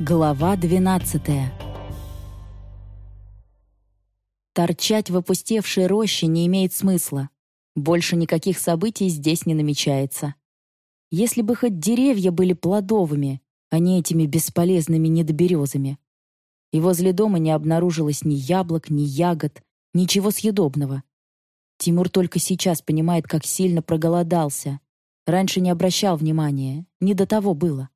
Глава 12 Торчать в опустевшей роще не имеет смысла. Больше никаких событий здесь не намечается. Если бы хоть деревья были плодовыми, а не этими бесполезными недоберезами. И возле дома не обнаружилось ни яблок, ни ягод, ничего съедобного. Тимур только сейчас понимает, как сильно проголодался. Раньше не обращал внимания, не до того было.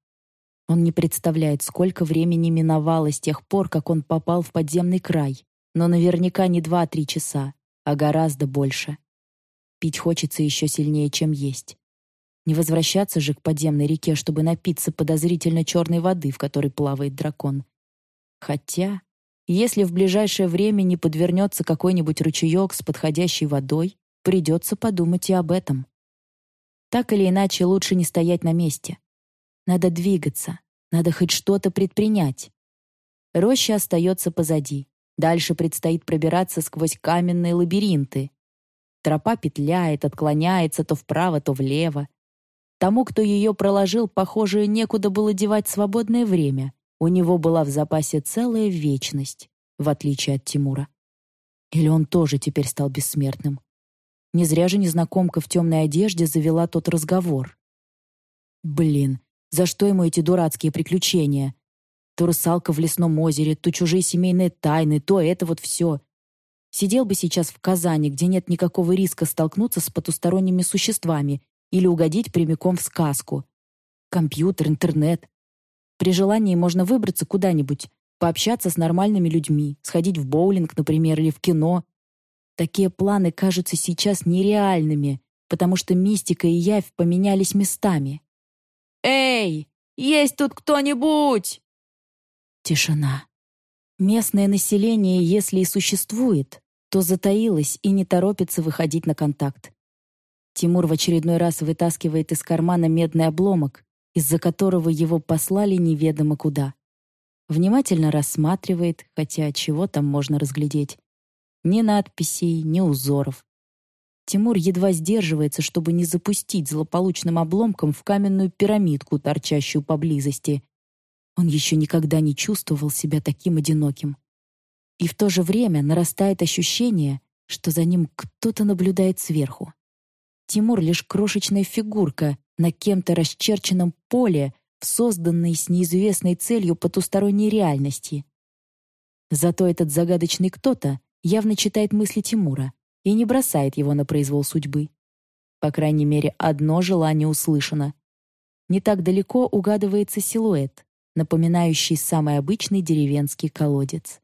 Он не представляет, сколько времени миновало с тех пор, как он попал в подземный край. Но наверняка не два-три часа, а гораздо больше. Пить хочется еще сильнее, чем есть. Не возвращаться же к подземной реке, чтобы напиться подозрительно черной воды, в которой плавает дракон. Хотя, если в ближайшее время не подвернется какой-нибудь ручеек с подходящей водой, придется подумать и об этом. Так или иначе, лучше не стоять на месте. Надо двигаться, надо хоть что-то предпринять. Роща остается позади. Дальше предстоит пробираться сквозь каменные лабиринты. Тропа петляет, отклоняется то вправо, то влево. Тому, кто ее проложил, похоже, некуда было девать свободное время. У него была в запасе целая вечность, в отличие от Тимура. Или он тоже теперь стал бессмертным? Не зря же незнакомка в темной одежде завела тот разговор. Блин, за что ему эти дурацкие приключения? То русалка в лесном озере, то чужие семейные тайны, то это вот все. Сидел бы сейчас в Казани, где нет никакого риска столкнуться с потусторонними существами или угодить прямиком в сказку. Компьютер, интернет. При желании можно выбраться куда-нибудь, пообщаться с нормальными людьми, сходить в боулинг, например, или в кино. Такие планы кажутся сейчас нереальными, потому что мистика и явь поменялись местами. «Эй, есть тут кто-нибудь?» Тишина. Местное население, если и существует, то затаилось и не торопится выходить на контакт. Тимур в очередной раз вытаскивает из кармана медный обломок, из-за которого его послали неведомо куда. Внимательно рассматривает, хотя чего там можно разглядеть. Ни надписей, ни узоров. Тимур едва сдерживается, чтобы не запустить злополучным обломком в каменную пирамидку, торчащую поблизости. Он еще никогда не чувствовал себя таким одиноким. И в то же время нарастает ощущение, что за ним кто-то наблюдает сверху. Тимур — лишь крошечная фигурка на кем-то расчерченном поле, в созданной с неизвестной целью потусторонней реальности. Зато этот загадочный кто-то явно читает мысли Тимура и не бросает его на произвол судьбы. По крайней мере, одно желание услышано. Не так далеко угадывается силуэт, напоминающий самый обычный деревенский колодец.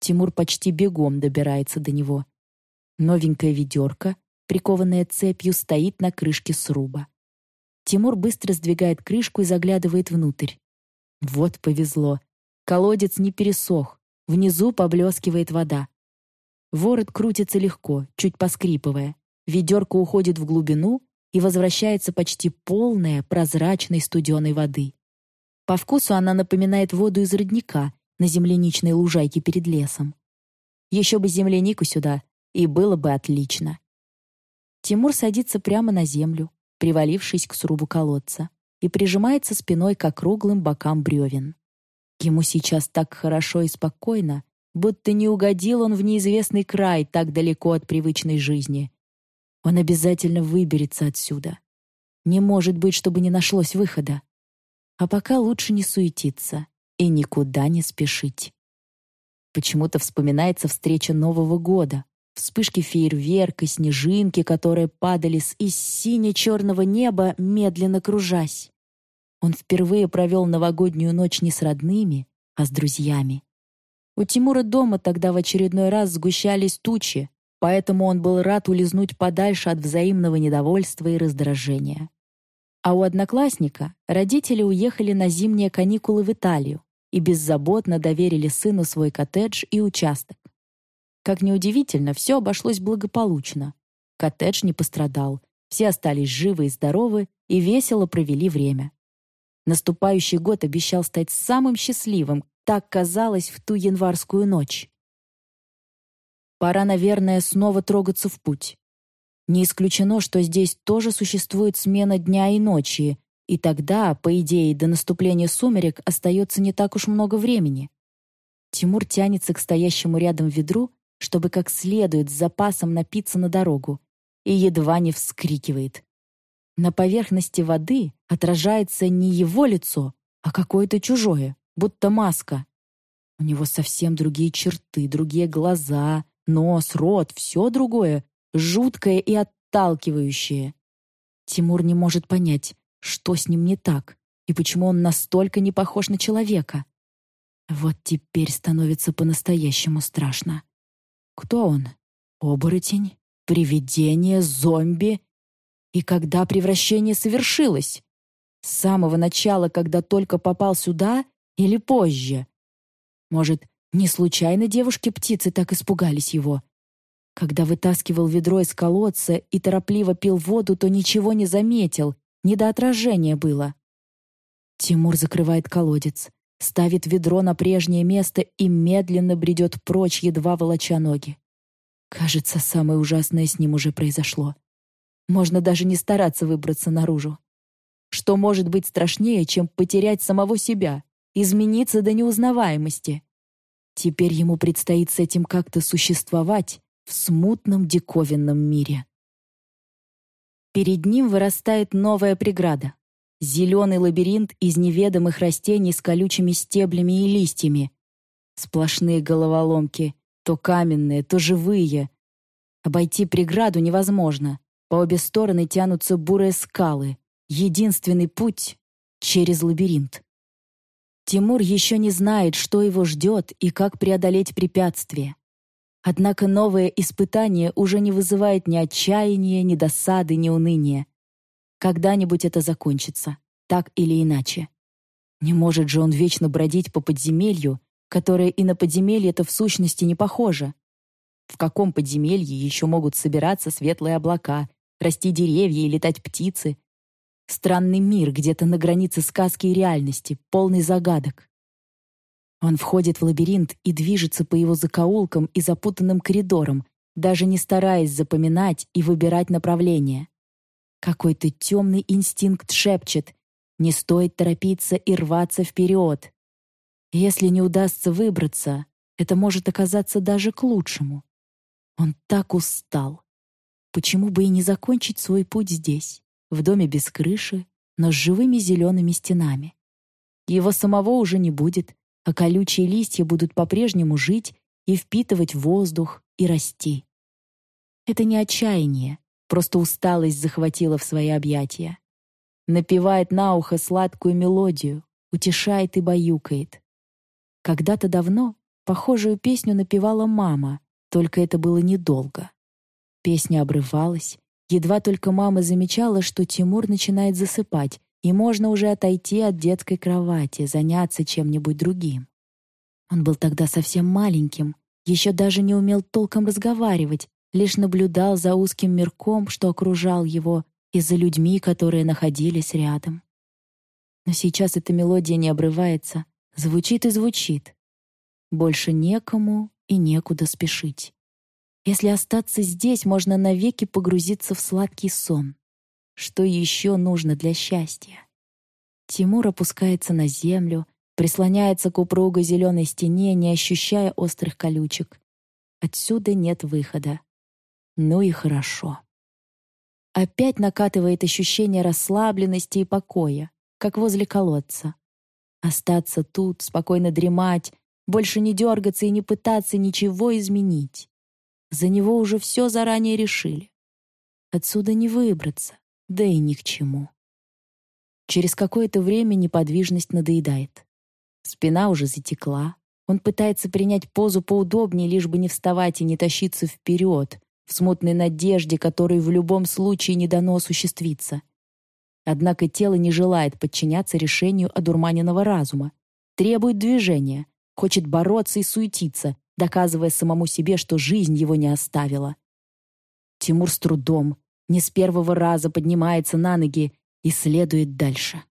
Тимур почти бегом добирается до него. Новенькая ведерко, прикованная цепью, стоит на крышке сруба. Тимур быстро сдвигает крышку и заглядывает внутрь. Вот повезло. Колодец не пересох. Внизу поблескивает вода. Ворот крутится легко, чуть поскрипывая. Ведерко уходит в глубину и возвращается почти полная прозрачной студеной воды. По вкусу она напоминает воду из родника на земляничной лужайке перед лесом. Еще бы землянику сюда, и было бы отлично. Тимур садится прямо на землю, привалившись к срубу колодца, и прижимается спиной к округлым бокам бревен. Ему сейчас так хорошо и спокойно, будто не угодил он в неизвестный край так далеко от привычной жизни. Он обязательно выберется отсюда. Не может быть, чтобы не нашлось выхода. А пока лучше не суетиться и никуда не спешить. Почему-то вспоминается встреча Нового года, вспышки фейерверка, снежинки, которые падали с из сине-черного неба, медленно кружась. Он впервые провел новогоднюю ночь не с родными, а с друзьями. У Тимура дома тогда в очередной раз сгущались тучи, поэтому он был рад улизнуть подальше от взаимного недовольства и раздражения. А у одноклассника родители уехали на зимние каникулы в Италию и беззаботно доверили сыну свой коттедж и участок. Как ни удивительно, все обошлось благополучно. Коттедж не пострадал, все остались живы и здоровы и весело провели время. Наступающий год обещал стать самым счастливым, так казалось в ту январскую ночь. Пора, наверное, снова трогаться в путь. Не исключено, что здесь тоже существует смена дня и ночи, И тогда, по идее, до наступления сумерек остается не так уж много времени. Тимур тянется к стоящему рядом ведру, чтобы как следует с запасом напиться на дорогу, и едва не вскрикивает. На поверхности воды отражается не его лицо, а какое-то чужое, будто маска. У него совсем другие черты, другие глаза, нос, рот, все другое, жуткое и отталкивающее. Тимур не может понять, что с ним не так и почему он настолько не похож на человека. Вот теперь становится по-настоящему страшно. Кто он? Оборотень? Привидение? Зомби? И когда превращение совершилось? С самого начала, когда только попал сюда, или позже? Может, не случайно девушки-птицы так испугались его? Когда вытаскивал ведро из колодца и торопливо пил воду, то ничего не заметил, не до отражения было. Тимур закрывает колодец, ставит ведро на прежнее место и медленно бредет прочь, едва волоча ноги. Кажется, самое ужасное с ним уже произошло. Можно даже не стараться выбраться наружу. Что может быть страшнее, чем потерять самого себя, измениться до неузнаваемости? Теперь ему предстоит с этим как-то существовать в смутном диковинном мире. Перед ним вырастает новая преграда. Зеленый лабиринт из неведомых растений с колючими стеблями и листьями. Сплошные головоломки, то каменные, то живые. Обойти преграду невозможно. По обе стороны тянутся бурые скалы. Единственный путь — через лабиринт. Тимур еще не знает, что его ждет и как преодолеть препятствие. Однако новое испытание уже не вызывает ни отчаяния, ни досады, ни уныния. Когда-нибудь это закончится, так или иначе. Не может же он вечно бродить по подземелью, которое и на подземелье-то в сущности не похоже. В каком подземелье еще могут собираться светлые облака, расти деревья и летать птицы? Странный мир где-то на границе сказки и реальности, полный загадок. Он входит в лабиринт и движется по его закоулкам и запутанным коридорам, даже не стараясь запоминать и выбирать направление. Какой-то темный инстинкт шепчет «Не стоит торопиться и рваться вперед». Если не удастся выбраться, это может оказаться даже к лучшему. Он так устал. Почему бы и не закончить свой путь здесь, в доме без крыши, но с живыми зелеными стенами? Его самого уже не будет, а колючие листья будут по-прежнему жить и впитывать воздух и расти. Это не отчаяние, Просто усталость захватила в свои объятия. Напевает на ухо сладкую мелодию, утешает и баюкает. Когда-то давно похожую песню напевала мама, только это было недолго. Песня обрывалась, едва только мама замечала, что Тимур начинает засыпать, и можно уже отойти от детской кровати, заняться чем-нибудь другим. Он был тогда совсем маленьким, еще даже не умел толком разговаривать, лишь наблюдал за узким мирком, что окружал его, и за людьми, которые находились рядом. Но сейчас эта мелодия не обрывается, звучит и звучит. Больше некому и некуда спешить. Если остаться здесь, можно навеки погрузиться в сладкий сон. Что еще нужно для счастья? Тимур опускается на землю, прислоняется к упругой зеленой стене, не ощущая острых колючек. Отсюда нет выхода. Ну и хорошо. Опять накатывает ощущение расслабленности и покоя, как возле колодца. Остаться тут, спокойно дремать, больше не дергаться и не пытаться ничего изменить. За него уже все заранее решили. Отсюда не выбраться, да и ни к чему. Через какое-то время неподвижность надоедает. Спина уже затекла. Он пытается принять позу поудобнее, лишь бы не вставать и не тащиться вперед, в смутной надежде, которой в любом случае не дано осуществиться. Однако тело не желает подчиняться решению одурманенного разума, требует движения, хочет бороться и суетиться, доказывая самому себе, что жизнь его не оставила. Тимур с трудом, не с первого раза поднимается на ноги и следует дальше.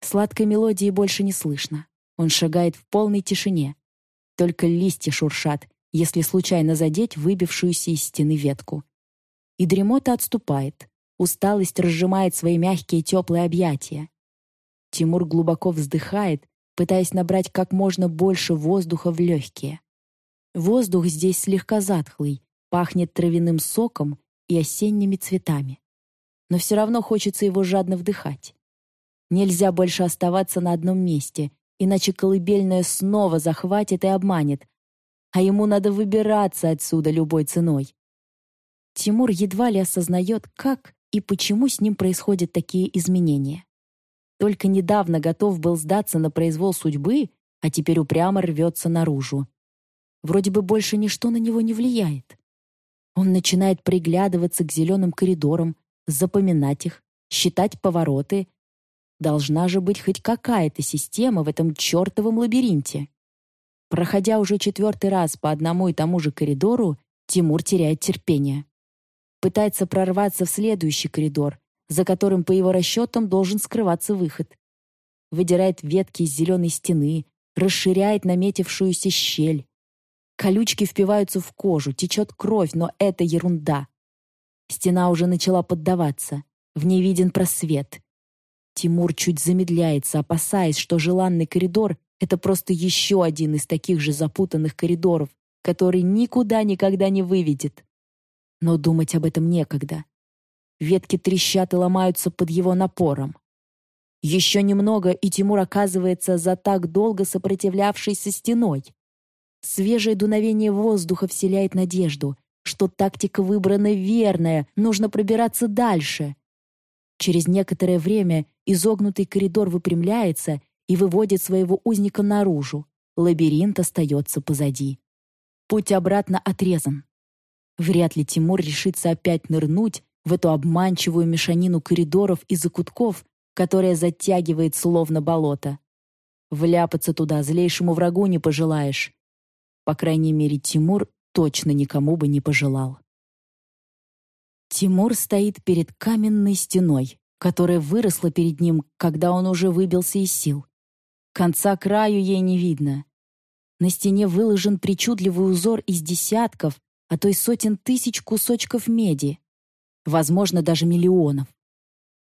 Сладкой мелодии больше не слышно. Он шагает в полной тишине. Только листья шуршат, если случайно задеть выбившуюся из стены ветку. И дремота отступает, усталость разжимает свои мягкие теплые объятия. Тимур глубоко вздыхает, пытаясь набрать как можно больше воздуха в легкие. Воздух здесь слегка затхлый, пахнет травяным соком и осенними цветами. Но все равно хочется его жадно вдыхать. Нельзя больше оставаться на одном месте, иначе колыбельная снова захватит и обманет, а ему надо выбираться отсюда любой ценой. Тимур едва ли осознает, как и почему с ним происходят такие изменения. Только недавно готов был сдаться на произвол судьбы, а теперь упрямо рвется наружу. Вроде бы больше ничто на него не влияет. Он начинает приглядываться к зеленым коридорам, запоминать их, считать повороты. Должна же быть хоть какая-то система в этом чертовом лабиринте. Проходя уже четвертый раз по одному и тому же коридору, Тимур теряет терпение. Пытается прорваться в следующий коридор, за которым, по его расчетам, должен скрываться выход. Выдирает ветки из зеленой стены, расширяет наметившуюся щель. Колючки впиваются в кожу, течет кровь, но это ерунда. Стена уже начала поддаваться. В ней виден просвет. Тимур чуть замедляется, опасаясь, что желанный коридор — это просто еще один из таких же запутанных коридоров, который никуда никогда не выведет. Но думать об этом некогда. Ветки трещат и ломаются под его напором. Еще немного, и Тимур оказывается за так долго сопротивлявшейся стеной. Свежее дуновение воздуха вселяет надежду что тактика выбрана верная, нужно пробираться дальше. Через некоторое время изогнутый коридор выпрямляется и выводит своего узника наружу. Лабиринт остается позади. Путь обратно отрезан. Вряд ли Тимур решится опять нырнуть в эту обманчивую мешанину коридоров и закутков, которая затягивает словно болото. Вляпаться туда злейшему врагу не пожелаешь. По крайней мере, Тимур точно никому бы не пожелал. Тимур стоит перед каменной стеной, которая выросла перед ним, когда он уже выбился из сил. Конца краю ей не видно. На стене выложен причудливый узор из десятков, а то и сотен тысяч кусочков меди. Возможно, даже миллионов.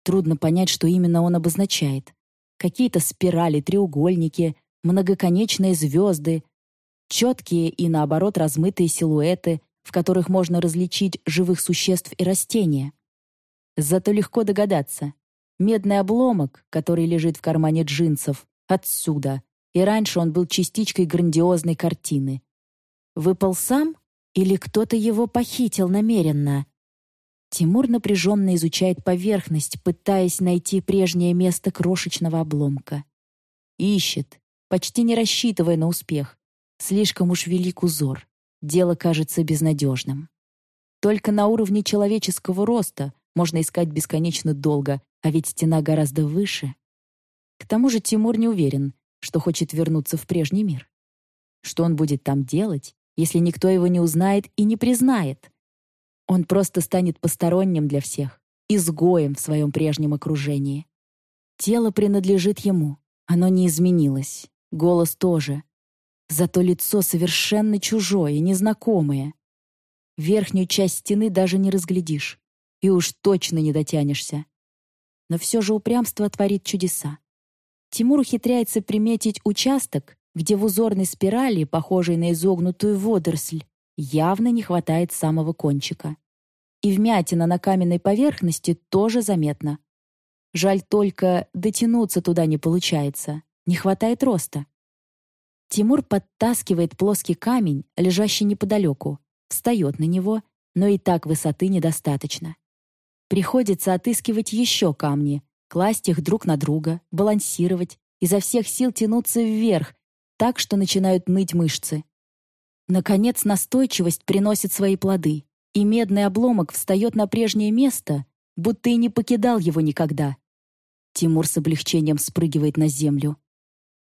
Трудно понять, что именно он обозначает. Какие-то спирали, треугольники, многоконечные звезды, четкие и, наоборот, размытые силуэты, в которых можно различить живых существ и растения. Зато легко догадаться. Медный обломок, который лежит в кармане джинсов, отсюда, и раньше он был частичкой грандиозной картины. Выпал сам или кто-то его похитил намеренно? Тимур напряженно изучает поверхность, пытаясь найти прежнее место крошечного обломка. Ищет, почти не рассчитывая на успех. Слишком уж велик узор. Дело кажется безнадежным. Только на уровне человеческого роста можно искать бесконечно долго, а ведь стена гораздо выше. К тому же Тимур не уверен, что хочет вернуться в прежний мир. Что он будет там делать, если никто его не узнает и не признает? Он просто станет посторонним для всех, изгоем в своем прежнем окружении. Тело принадлежит ему, оно не изменилось, голос тоже, Зато лицо совершенно чужое, незнакомое. Верхнюю часть стены даже не разглядишь. И уж точно не дотянешься. Но все же упрямство творит чудеса. Тимур ухитряется приметить участок, где в узорной спирали, похожей на изогнутую водоросль, явно не хватает самого кончика. И вмятина на каменной поверхности тоже заметна. Жаль только, дотянуться туда не получается, не хватает роста. Тимур подтаскивает плоский камень, лежащий неподалеку, встает на него, но и так высоты недостаточно. Приходится отыскивать еще камни, класть их друг на друга, балансировать, изо всех сил тянуться вверх, так что начинают ныть мышцы. Наконец настойчивость приносит свои плоды, и медный обломок встает на прежнее место, будто и не покидал его никогда. Тимур с облегчением спрыгивает на землю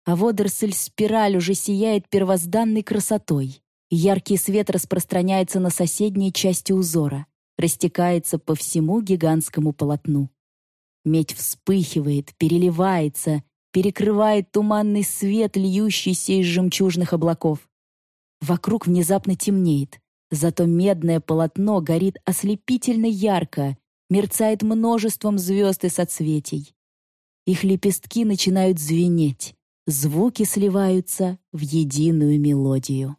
а водоросль-спираль уже сияет первозданной красотой. Яркий свет распространяется на соседней части узора, растекается по всему гигантскому полотну. Медь вспыхивает, переливается, перекрывает туманный свет, льющийся из жемчужных облаков. Вокруг внезапно темнеет, зато медное полотно горит ослепительно ярко, мерцает множеством звезд и соцветий. Их лепестки начинают звенеть, звуки сливаются в единую мелодию.